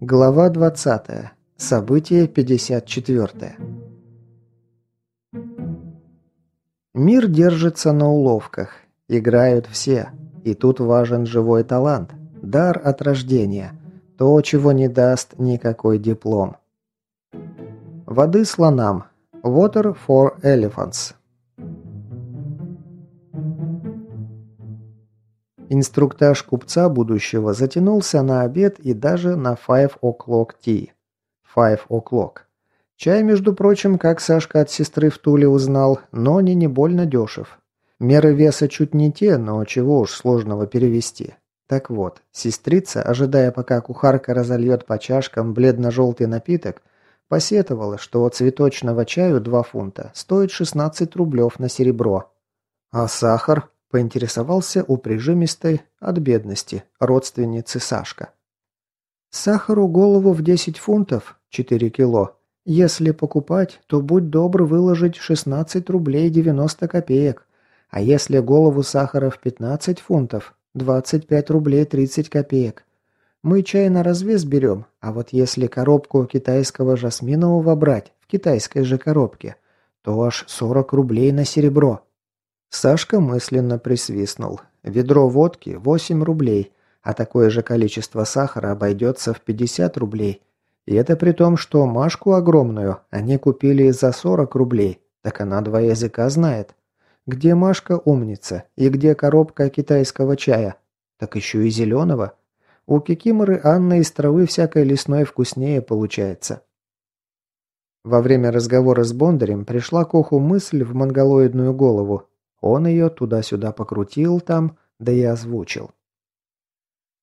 Глава 20. Событие 54. Мир держится на уловках. Играют все. И тут важен живой талант. Дар от рождения. То, чего не даст никакой диплом. Воды слонам. Water for elephants. Инструктаж купца будущего затянулся на обед и даже на five o'clock tea. Five o'clock. Чай, между прочим, как Сашка от сестры в Туле узнал, но не не больно дешев. Меры веса чуть не те, но чего уж сложного перевести. Так вот, сестрица, ожидая, пока кухарка разольет по чашкам бледно-желтый напиток, посетовала, что цветочного чаю 2 фунта стоит 16 рублев на серебро. А сахар поинтересовался у прижимистой от бедности родственницы Сашка. Сахару голову в 10 фунтов, 4 кило. Если покупать, то будь добр выложить 16 рублей 90 копеек. А если голову сахара в 15 фунтов, 25 рублей 30 копеек. Мы чай на развес берем, а вот если коробку китайского жасминового брать в китайской же коробке, то аж 40 рублей на серебро. Сашка мысленно присвистнул. Ведро водки 8 рублей, а такое же количество сахара обойдется в 50 рублей. И это при том, что Машку огромную они купили за 40 рублей, так она два языка знает. Где Машка умница и где коробка китайского чая? Так еще и зеленого. У Кикиморы Анны из травы всякой лесной вкуснее получается. Во время разговора с Бондарем пришла Коху мысль в монголоидную голову. Он ее туда-сюда покрутил там, да и озвучил.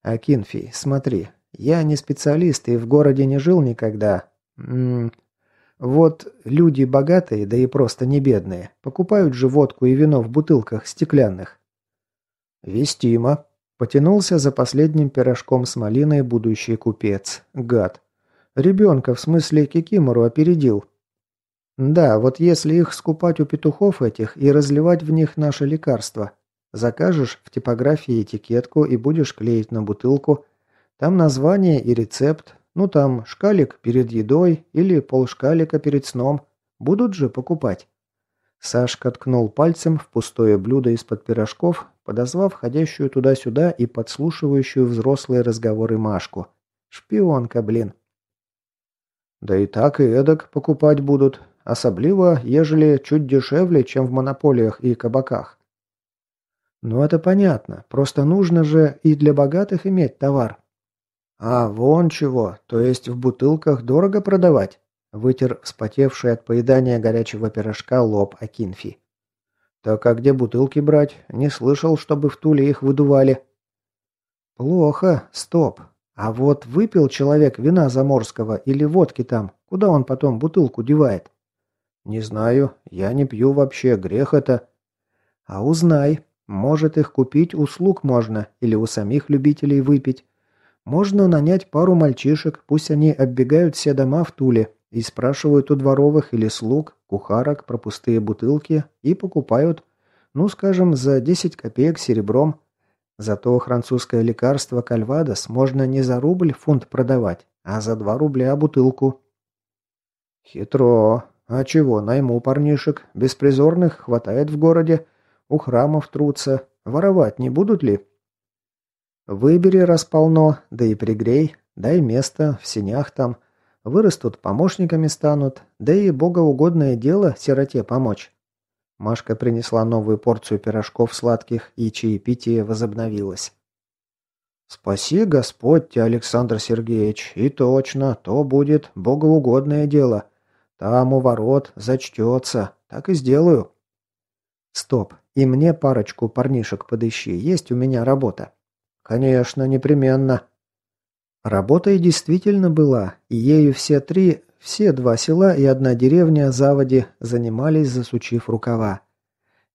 «Акинфий, смотри, я не специалист и в городе не жил никогда. М -м, вот люди богатые, да и просто не бедные, покупают же водку и вино в бутылках стеклянных. Вестимо. Потянулся за последним пирожком с малиной будущий купец. Гад. Ребенка, в смысле кикимору, опередил. Да, вот если их скупать у петухов этих и разливать в них наше лекарство. Закажешь в типографии этикетку и будешь клеить на бутылку. Там название и рецепт, ну там шкалик перед едой или полшкалика перед сном. Будут же покупать. Сашка ткнул пальцем в пустое блюдо из-под пирожков, подозвав ходящую туда-сюда и подслушивающую взрослые разговоры Машку. Шпионка, блин. Да и так и эдак покупать будут, особливо, ежели чуть дешевле, чем в монополиях и кабаках. Ну это понятно, просто нужно же и для богатых иметь товар, «А, вон чего, то есть в бутылках дорого продавать?» Вытер вспотевший от поедания горячего пирожка лоб Акинфи. «Так а где бутылки брать? Не слышал, чтобы в Туле их выдували». «Плохо. Стоп. А вот выпил человек вина заморского или водки там, куда он потом бутылку девает?» «Не знаю. Я не пью вообще. Грех это». «А узнай. Может, их купить услуг можно или у самих любителей выпить. Можно нанять пару мальчишек, пусть они оббегают все дома в Туле и спрашивают у дворовых или слуг, кухарок про пустые бутылки и покупают, ну, скажем, за 10 копеек серебром. Зато французское лекарство Кальвадос можно не за рубль фунт продавать, а за 2 рубля бутылку. Хитро. А чего, найму парнишек. Беспризорных хватает в городе. У храмов трутся. Воровать не будут ли? Выбери располно, да и пригрей, дай место, в синях там. Вырастут, помощниками станут, да и богоугодное дело сироте помочь. Машка принесла новую порцию пирожков сладких, и чаепитие возобновилось. «Спаси Господь, Александр Сергеевич, и точно, то будет богоугодное дело. Там у ворот зачтется, так и сделаю». «Стоп, и мне парочку парнишек подыщи, есть у меня работа». «Конечно, непременно». Работа и действительно была, и ею все три, все два села и одна деревня Заводи занимались, засучив рукава.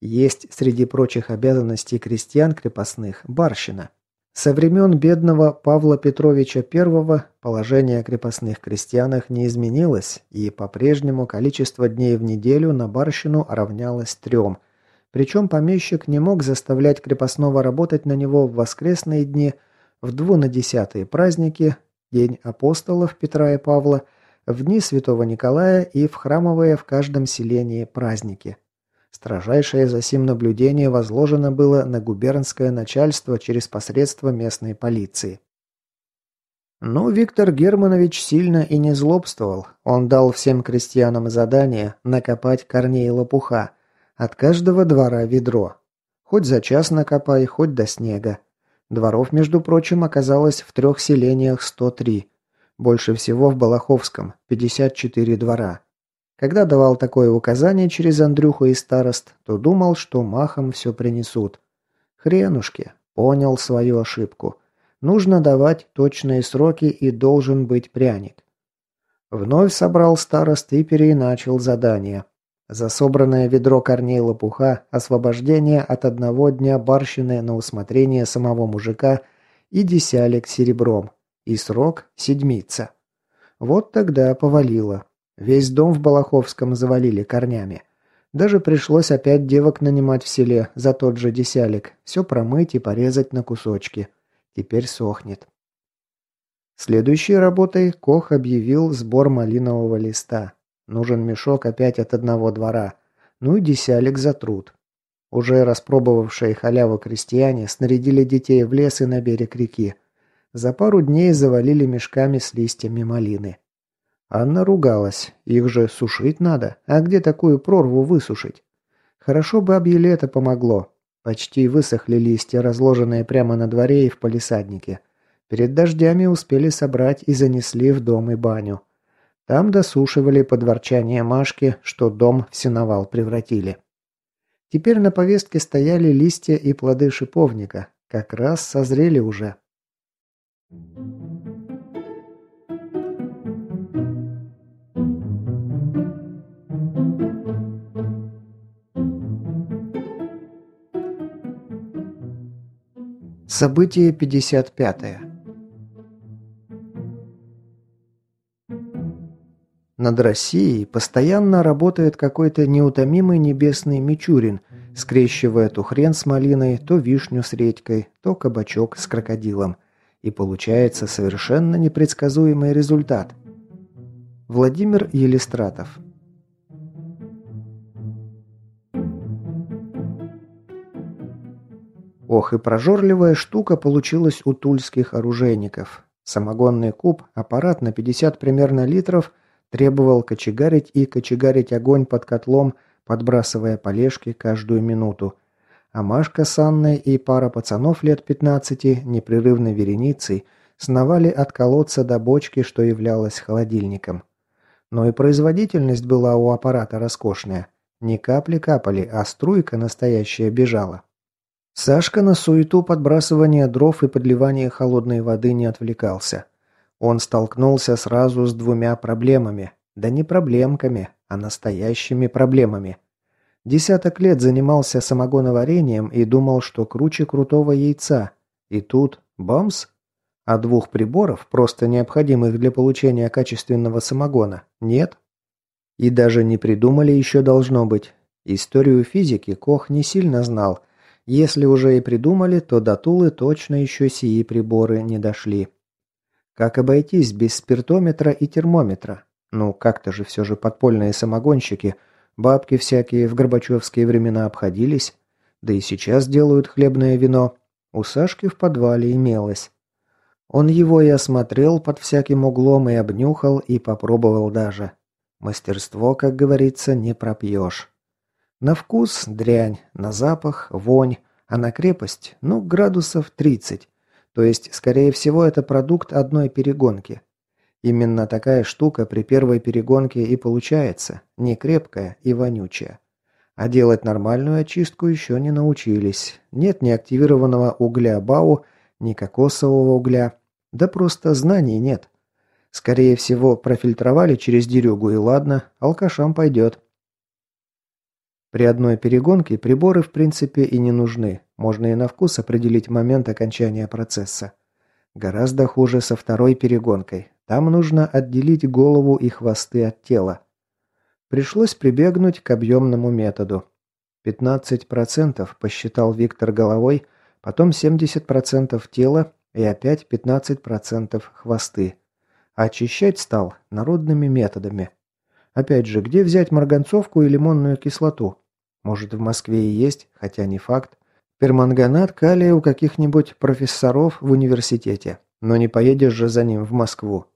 Есть среди прочих обязанностей крестьян крепостных барщина. Со времен бедного Павла Петровича I положение о крепостных крестьянах не изменилось, и по-прежнему количество дней в неделю на барщину равнялось трем. Причем помещик не мог заставлять крепостного работать на него в воскресные дни, в двунадесятые праздники, День апостолов Петра и Павла, в дни Святого Николая и в храмовые в каждом селении праздники. Строжайшее за сим наблюдение возложено было на губернское начальство через посредство местной полиции. Но Виктор Германович сильно и не злобствовал. Он дал всем крестьянам задание накопать корней лопуха. От каждого двора ведро. Хоть за час накопай, хоть до снега. Дворов, между прочим, оказалось в трех селениях 103. Больше всего в Балаховском – 54 двора. Когда давал такое указание через Андрюху и старост, то думал, что махом все принесут. Хренушки. Понял свою ошибку. Нужно давать точные сроки и должен быть пряник. Вновь собрал старост и переиначил задание. За собранное ведро корней лопуха, освобождение от одного дня барщины на усмотрение самого мужика и десялик серебром. И срок – седмица. Вот тогда повалило. Весь дом в Балаховском завалили корнями. Даже пришлось опять девок нанимать в селе за тот же десялик, все промыть и порезать на кусочки. Теперь сохнет. Следующей работой Кох объявил сбор малинового листа. Нужен мешок опять от одного двора. Ну и десялик за труд. Уже распробовавшие халяву крестьяне снарядили детей в лес и на берег реки. За пару дней завалили мешками с листьями малины. Анна ругалась. Их же сушить надо. А где такую прорву высушить? Хорошо бы объеле это помогло. Почти высохли листья, разложенные прямо на дворе и в палисаднике. Перед дождями успели собрать и занесли в дом и баню. Там досушивали под ворчание Машки, что дом в сеновал превратили. Теперь на повестке стояли листья и плоды шиповника. Как раз созрели уже. Событие 55. -е. Над Россией постоянно работает какой-то неутомимый небесный Мичурин, скрещивая то хрен с малиной, то вишню с редькой, то кабачок с крокодилом. И получается совершенно непредсказуемый результат. Владимир Елистратов Ох, и прожорливая штука получилась у тульских оружейников. Самогонный куб, аппарат на 50 примерно литров, требовал кочегарить и кочегарить огонь под котлом, подбрасывая полежки каждую минуту. А Машка с Анной и пара пацанов лет 15 непрерывной вереницей сновали от колодца до бочки, что являлось холодильником. Но и производительность была у аппарата роскошная. Не капли капали, а струйка настоящая бежала. Сашка на суету подбрасывания дров и подливания холодной воды не отвлекался. Он столкнулся сразу с двумя проблемами. Да не проблемками, а настоящими проблемами. Десяток лет занимался самогоноварением и думал, что круче крутого яйца. И тут бамс! А двух приборов, просто необходимых для получения качественного самогона, нет. И даже не придумали еще должно быть. Историю физики Кох не сильно знал, если уже и придумали, то до Тулы точно еще сии приборы не дошли. Как обойтись без спиртометра и термометра? Ну, как-то же все же подпольные самогонщики, бабки всякие в горбачевские времена обходились, да и сейчас делают хлебное вино. У Сашки в подвале имелось. Он его и осмотрел под всяким углом и обнюхал, и попробовал даже. Мастерство, как говорится, не пропьешь. На вкус – дрянь, на запах – вонь, а на крепость – ну, градусов 30. То есть, скорее всего, это продукт одной перегонки. Именно такая штука при первой перегонке и получается, не крепкая и вонючая. А делать нормальную очистку еще не научились. Нет ни активированного угля БАУ, ни кокосового угля. Да просто знаний нет. Скорее всего, профильтровали через дерюгу и ладно, алкашам пойдет. При одной перегонке приборы в принципе и не нужны. Можно и на вкус определить момент окончания процесса. Гораздо хуже со второй перегонкой. Там нужно отделить голову и хвосты от тела. Пришлось прибегнуть к объемному методу. 15% посчитал Виктор головой, потом 70% тела и опять 15% хвосты. Очищать стал народными методами. Опять же, где взять марганцовку и лимонную кислоту? Может, в Москве и есть, хотя не факт. Перманганат калия у каких-нибудь профессоров в университете. Но не поедешь же за ним в Москву.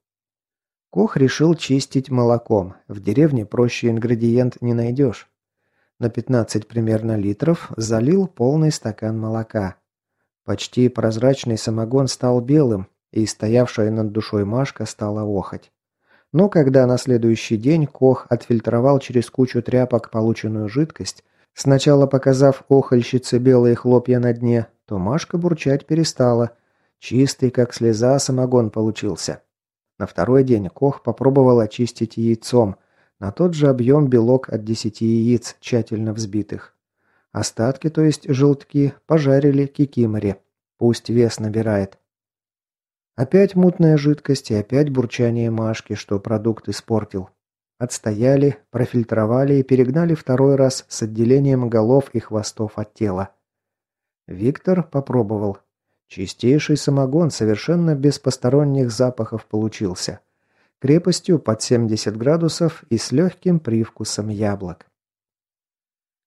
Кох решил чистить молоком. В деревне проще ингредиент не найдешь. На 15 примерно литров залил полный стакан молока. Почти прозрачный самогон стал белым, и стоявшая над душой Машка стала охать. Но когда на следующий день Кох отфильтровал через кучу тряпок полученную жидкость, сначала показав охальщице белые хлопья на дне, то Машка бурчать перестала. Чистый, как слеза, самогон получился. На второй день Кох попробовал очистить яйцом, на тот же объем белок от десяти яиц, тщательно взбитых. Остатки, то есть желтки, пожарили кикимори. Пусть вес набирает. Опять мутная жидкость и опять бурчание Машки, что продукт испортил. Отстояли, профильтровали и перегнали второй раз с отделением голов и хвостов от тела. Виктор попробовал. Чистейший самогон совершенно без посторонних запахов получился. Крепостью под 70 градусов и с легким привкусом яблок.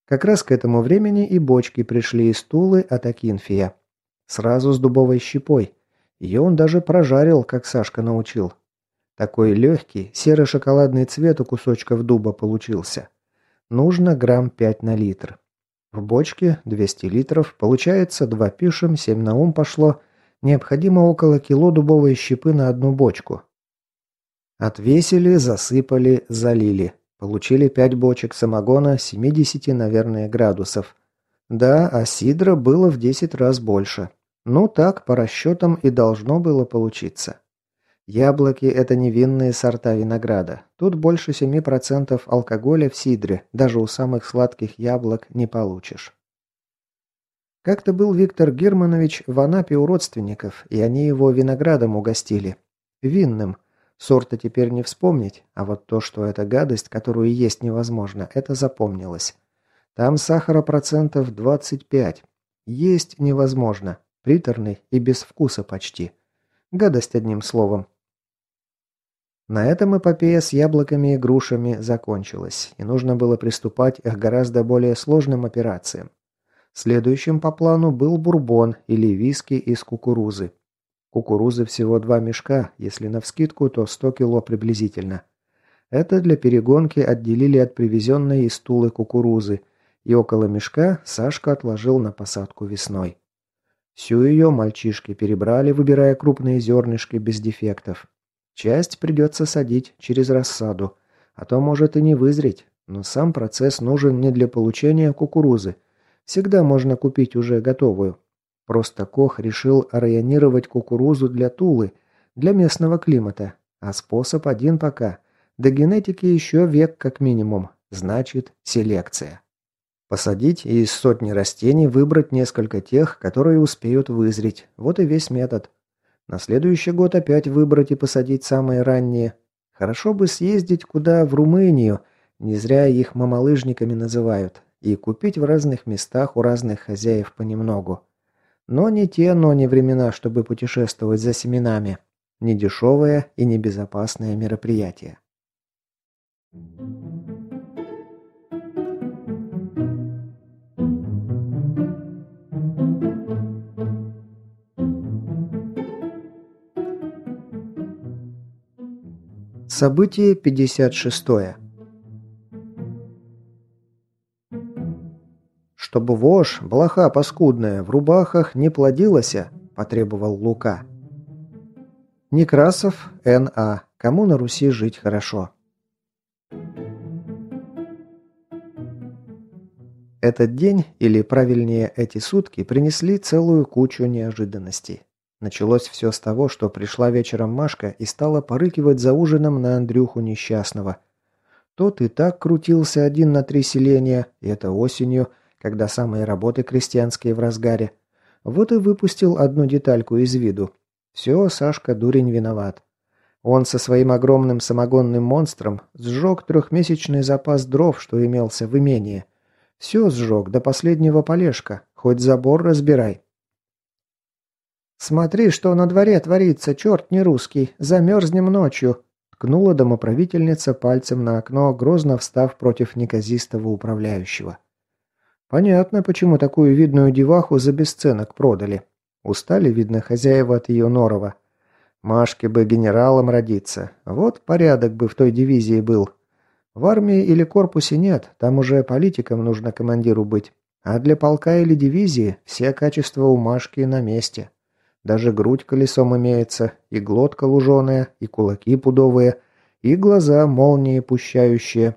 Как раз к этому времени и бочки пришли из Тулы от Акинфия. Сразу с дубовой щепой – ее он даже прожарил, как Сашка научил. Такой легкий, серо-шоколадный цвет у кусочков дуба получился. Нужно грамм 5 на литр. В бочке 200 литров, получается 2 пишем, 7 на ум пошло. Необходимо около кило дубовой щепы на одну бочку. Отвесили, засыпали, залили. Получили 5 бочек самогона 70, наверное, градусов. Да, а сидра было в 10 раз больше. Ну так, по расчетам и должно было получиться. Яблоки – это невинные сорта винограда. Тут больше 7% алкоголя в сидре, даже у самых сладких яблок не получишь. Как-то был Виктор Германович в Анапе у родственников, и они его виноградом угостили. Винным. Сорта теперь не вспомнить, а вот то, что это гадость, которую есть невозможно, это запомнилось. Там сахара процентов 25. Есть невозможно. Приторный и без вкуса почти. Гадость одним словом. На этом эпопея с яблоками и грушами закончилась, и нужно было приступать к гораздо более сложным операциям. Следующим по плану был бурбон или виски из кукурузы. Кукурузы всего два мешка, если навскидку, то 100 кило приблизительно. Это для перегонки отделили от привезенной из Тулы кукурузы, и около мешка Сашка отложил на посадку весной. Всю ее мальчишки перебрали, выбирая крупные зернышки без дефектов. Часть придется садить через рассаду, а то может и не вызреть, но сам процесс нужен не для получения кукурузы. Всегда можно купить уже готовую. Просто Кох решил районировать кукурузу для Тулы, для местного климата, а способ один пока. До генетики еще век как минимум, значит селекция. Посадить и из сотни растений выбрать несколько тех, которые успеют вызреть. Вот и весь метод. На следующий год опять выбрать и посадить самые ранние. Хорошо бы съездить куда в Румынию, не зря их мамалыжниками называют, и купить в разных местах у разных хозяев понемногу. Но не те, но не времена, чтобы путешествовать за семенами. Не дешевое и небезопасное мероприятие. Thank you. Событие 56. «Чтобы вошь, блоха паскудная, в рубахах не плодилася», – потребовал Лука. Некрасов, Н.А. Кому на Руси жить хорошо? Этот день, или правильнее эти сутки, принесли целую кучу неожиданностей. Началось все с того, что пришла вечером Машка и стала порыкивать за ужином на Андрюху несчастного. Тот и так крутился один на три селения, и это осенью, когда самые работы крестьянские в разгаре. Вот и выпустил одну детальку из виду. Все, Сашка Дурень виноват. Он со своим огромным самогонным монстром сжег трехмесячный запас дров, что имелся в имении. Все сжег до последнего полежка, хоть забор разбирай. «Смотри, что на дворе творится, черт не русский, замерзнем ночью», ткнула домоправительница пальцем на окно, грозно встав против неказистого управляющего. Понятно, почему такую видную деваху за бесценок продали. Устали, видно, хозяева от ее норова. Машке бы генералом родиться. Вот порядок бы в той дивизии был. В армии или корпусе нет, там уже политикам нужно командиру быть. А для полка или дивизии все качества у Машки на месте. Даже грудь колесом имеется, и глотка луженая, и кулаки пудовые, и глаза молнии пущающие.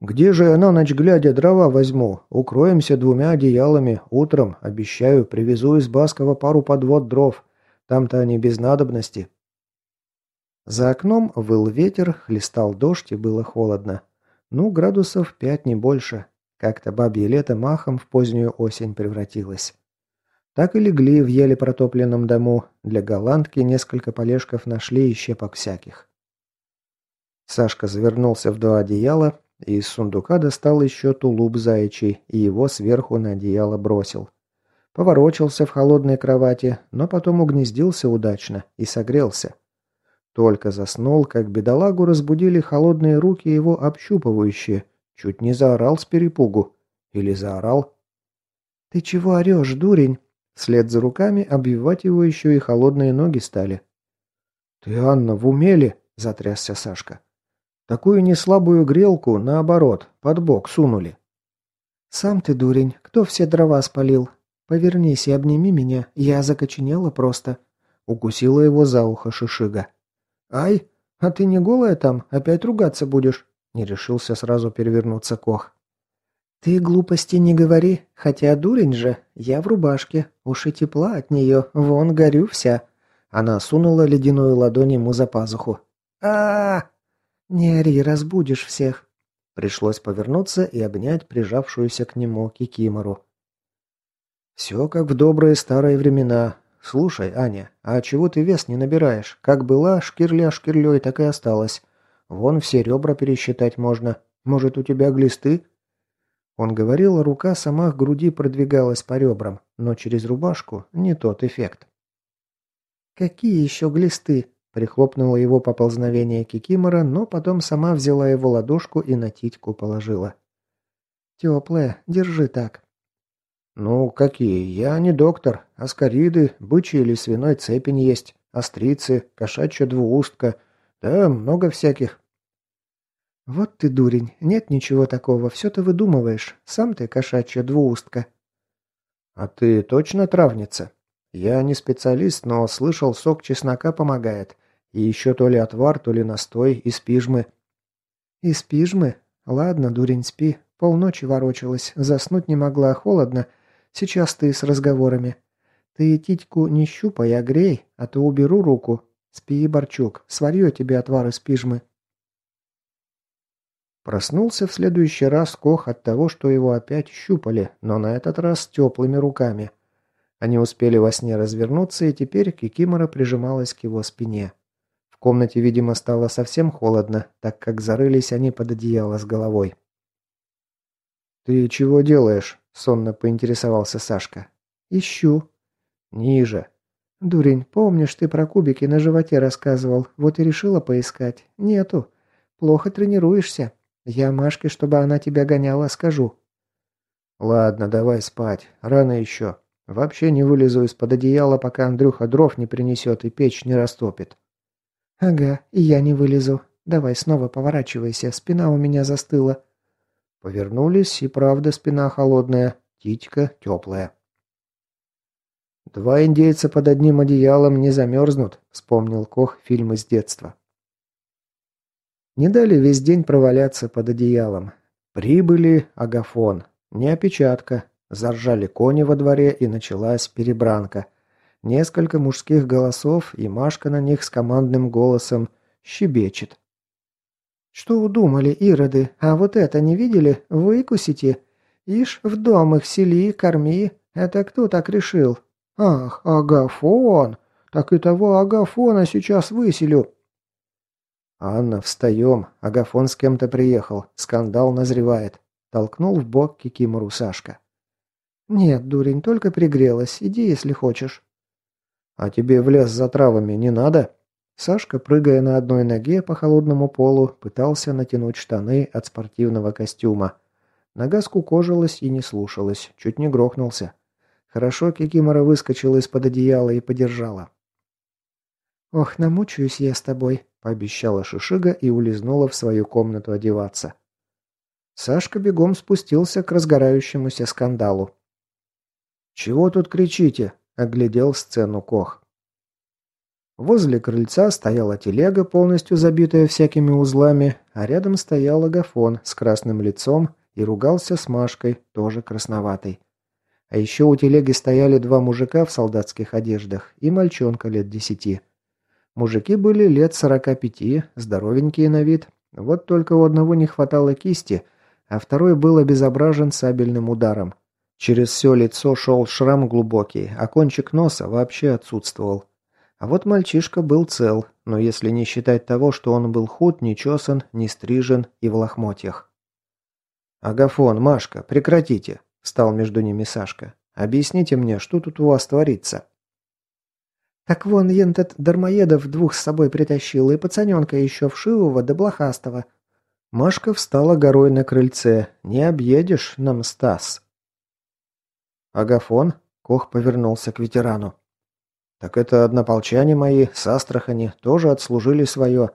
«Где же я на ночь глядя дрова возьму? Укроемся двумя одеялами. Утром, обещаю, привезу из Баскова пару подвод дров. Там-то они без надобности. За окном выл ветер, хлестал дождь и было холодно. Ну, градусов пять, не больше. Как-то бабье лето махом в позднюю осень превратилось. Так и легли в еле протопленном дому. Для голландки несколько полежков нашли и щепок всяких. Сашка завернулся в два одеяла и из сундука достал еще тулуп заячий и его сверху на одеяло бросил. Поворочился в холодной кровати, но потом угнездился удачно и согрелся. Только заснул, как бедолагу разбудили холодные руки его общупывающие. Чуть не заорал с перепугу. Или заорал. «Ты чего орешь, дурень?» Вслед за руками обвивать его еще и холодные ноги стали. «Ты, Анна, в умеле?» – затрясся Сашка. «Такую неслабую грелку, наоборот, под бок сунули». «Сам ты дурень, кто все дрова спалил? «Повернись и обними меня, я закоченела просто», — укусила его за ухо Шишига. «Ай, а ты не голая там, опять ругаться будешь?» — не решился сразу перевернуться Кох. «Ты глупости не говори, хотя дурень же, я в рубашке, уж и тепла от нее, вон горю вся». Она сунула ледяную ладонь ему за пазуху. а, -а, -а! «Не ори, разбудишь всех». Пришлось повернуться и обнять прижавшуюся к нему Кикимору. «Все как в добрые старые времена. Слушай, Аня, а чего ты вес не набираешь? Как была шкирля шкирлей, так и осталась. Вон все ребра пересчитать можно. Может, у тебя глисты?» Он говорил, рука сама к груди продвигалась по ребрам, но через рубашку не тот эффект. «Какие еще глисты?» – прихлопнула его поползновение Кикимора, но потом сама взяла его ладошку и на титьку положила. «Теплая, держи так». «Ну, какие? Я не доктор. Аскариды, бычий или свиной цепень есть, острицы, кошачья двуустка. Да, много всяких». «Вот ты дурень. Нет ничего такого. Все ты выдумываешь. Сам ты кошачья двуустка». «А ты точно травница?» «Я не специалист, но слышал, сок чеснока помогает. И еще то ли отвар, то ли настой из пижмы». «Из пижмы? Ладно, дурень, спи. Полночи ворочалась, заснуть не могла, холодно, Сейчас ты с разговорами. Ты титьку не щупай, а грей, а то уберу руку. Спи, Борчук, сварю тебе отвар из пижмы». Проснулся в следующий раз Кох от того, что его опять щупали, но на этот раз теплыми руками. Они успели во сне развернуться, и теперь Кикимора прижималась к его спине. В комнате, видимо, стало совсем холодно, так как зарылись они под одеяло с головой. «Ты чего делаешь?» сонно поинтересовался Сашка. «Ищу». «Ниже». «Дурень, помнишь, ты про кубики на животе рассказывал, вот и решила поискать. Нету. Плохо тренируешься. Я Машке, чтобы она тебя гоняла, скажу». «Ладно, давай спать. Рано еще. Вообще не вылезу из-под одеяла, пока Андрюха дров не принесет и печь не растопит». «Ага, и я не вылезу. Давай снова поворачивайся, спина у меня застыла». Повернулись, и правда спина холодная, титька теплая. «Два индейца под одним одеялом не замерзнут», — вспомнил Кох фильм из детства. Не дали весь день проваляться под одеялом. Прибыли Агафон. Не опечатка. Заржали кони во дворе, и началась перебранка. Несколько мужских голосов, и Машка на них с командным голосом щебечет. «Что удумали, ироды? А вот это не видели? Выкусите? Ишь, в дом их сели, корми. Это кто так решил? Ах, Агафон! Так и того Агафона сейчас выселю. «Анна, встаем. Агафон с кем-то приехал. Скандал назревает». Толкнул в бок Кикимору Сашка. «Нет, дурень, только пригрелась. Иди, если хочешь». «А тебе в лес за травами не надо?» Сашка, прыгая на одной ноге по холодному полу, пытался натянуть штаны от спортивного костюма. Нога скукожилась и не слушалась, чуть не грохнулся. Хорошо Кикимора выскочила из-под одеяла и подержала. «Ох, намучаюсь я с тобой», – пообещала Шишига и улизнула в свою комнату одеваться. Сашка бегом спустился к разгорающемуся скандалу. «Чего тут кричите?» – оглядел сцену Кох. Возле крыльца стояла телега, полностью забитая всякими узлами, а рядом стоял агафон с красным лицом и ругался с Машкой, тоже красноватой. А еще у телеги стояли два мужика в солдатских одеждах и мальчонка лет десяти. Мужики были лет сорока пяти, здоровенькие на вид. Вот только у одного не хватало кисти, а второй был обезображен сабельным ударом. Через все лицо шел шрам глубокий, а кончик носа вообще отсутствовал. А вот мальчишка был цел, но если не считать того, что он был худ, не чесан, не стрижен и в лохмотьях. «Агафон, Машка, прекратите!» – встал между ними Сашка. «Объясните мне, что тут у вас творится?» Так вон ентот дармоедов двух с собой притащил, и пацаненка еще вшивого да блохастого. Машка встала горой на крыльце. «Не объедешь нам, Стас!» «Агафон?» — Кох повернулся к ветерану. «Так это однополчане мои, с Астрахани, тоже отслужили свое.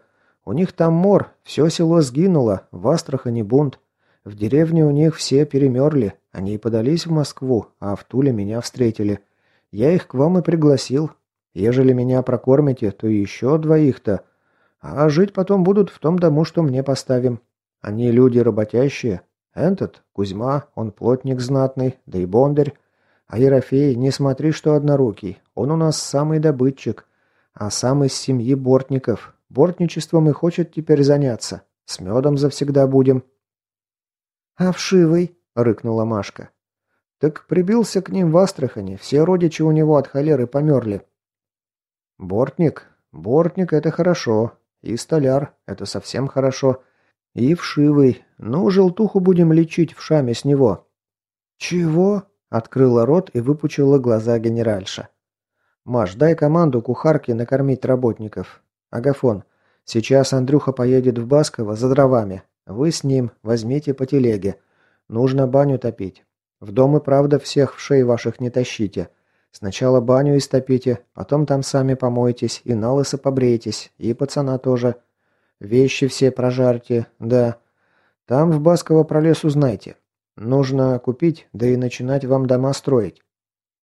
У них там мор, все село сгинуло, в Астрахани бунт. В деревне у них все перемерли, они и подались в Москву, а в Туле меня встретили. Я их к вам и пригласил, Ежели меня прокормите, то еще двоих-то. А жить потом будут в том дому, что мне поставим. Они люди работящие. Этот, Кузьма, он плотник знатный, да и бондарь. А Ерофей, не смотри, что однорукий. Он у нас самый добытчик. А сам из семьи бортников. Бортничеством и хочет теперь заняться. С медом завсегда будем. «А вшивый?» — рыкнула Машка. «Так прибился к ним в Астрахани. Все родичи у него от холеры померли. Бортник? Бортник – это хорошо. И столяр – это совсем хорошо. И вшивый. Ну, желтуху будем лечить в шаме с него. Чего? Открыла рот и выпучила глаза генеральша. «Маш, дай команду кухарке накормить работников. Агафон, сейчас Андрюха поедет в Басково за дровами. Вы с ним возьмите по телеге. Нужно баню топить. В дом и правда всех в шеи ваших не тащите. Сначала баню истопите, потом там сами помойтесь и налысо побрейтесь, и пацана тоже. Вещи все прожарьте, да. Там в Басково про лес узнайте. Нужно купить, да и начинать вам дома строить.